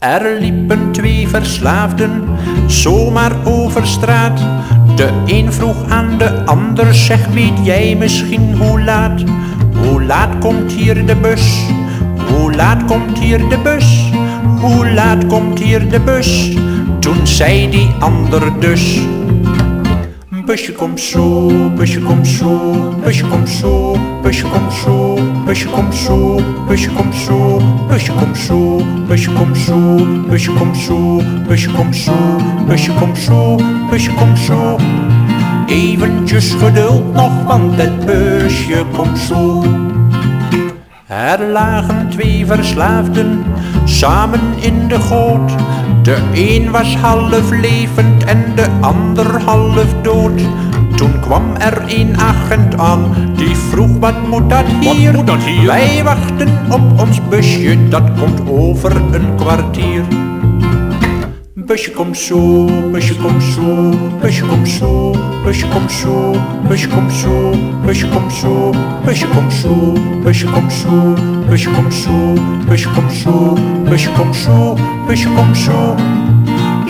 Er liepen twee verslaafden zomaar over straat. De een vroeg aan de ander, zeg weet jij misschien hoe laat? Hoe laat komt hier de bus? Hoe laat komt hier de bus? Hoe laat komt hier de bus? Toen zei die ander dus. Busje komt zo, busje komt zo, busje komt zo, busje komt zo, busje komt zo, busje komt zo, busje komt zo, busje komt zo, busje komt zo, busje komt zo, busje komt zo, busje komt zo. Eventjes geduld nog, want het busje komt zo. Er lagen twee verslaafden samen in de goot. De een was half levend en de ander half dood. Toen kwam er een agent aan, die vroeg wat moet dat hier? moet dat hier? Wij wachten op ons busje, dat komt over een kwartier. Busje komt zo, busje komt zo, busje komt zo, busje komt zo, busje komt zo, busje komt zo, busje komt zo, busje komt zo, busje komt zo, busje komt zo, busje komt zo, busje komt zo.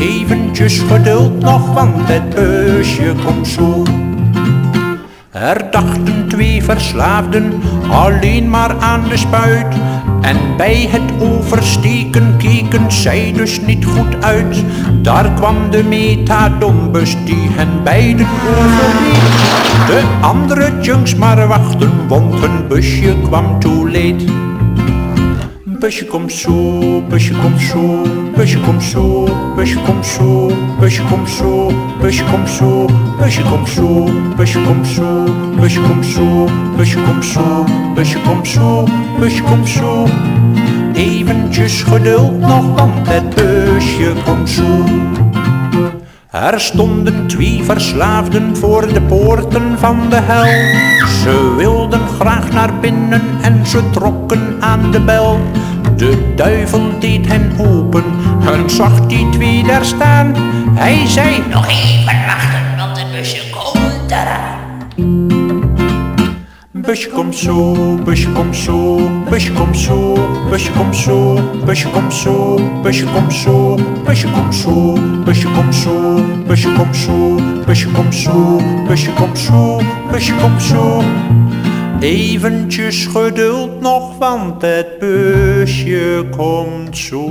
Eventjes geduld nog, want het busje komt zo. Er dachten twee verslaafden alleen maar aan de spuit. En bij het oversteken keken zij dus niet goed uit. Daar kwam de metadombus die hen beiden overleed. De andere junks maar wachten, want hun busje kwam too late. Busje komt zo, busje komt zo, busje komt zo, busje komt zo, busje komt zo, busje komt zo, busje komt zo, busje komt zo, busje komt zo, busje komt zo, busje komt zo, busje komt zo. Eventjes geduld nog, want het busje komt zo. Er stonden twee verslaafden voor de poorten van de hel. Ze wilden graag naar binnen en ze trokken aan de bel. De duivel deed hen open en zag die twee daar staan. Hij zei, Nog even wachten, want het busje komt eraan. busje komt zo, busje komt zo, busje komt zo, busje komt zo, busje komt zo, busje komt zo, busje komt zo, busje komt zo, busje komt zo, busje komt zo, busje komt zo, busje komt zo. Eventjes geduld nog, want het busje komt zo.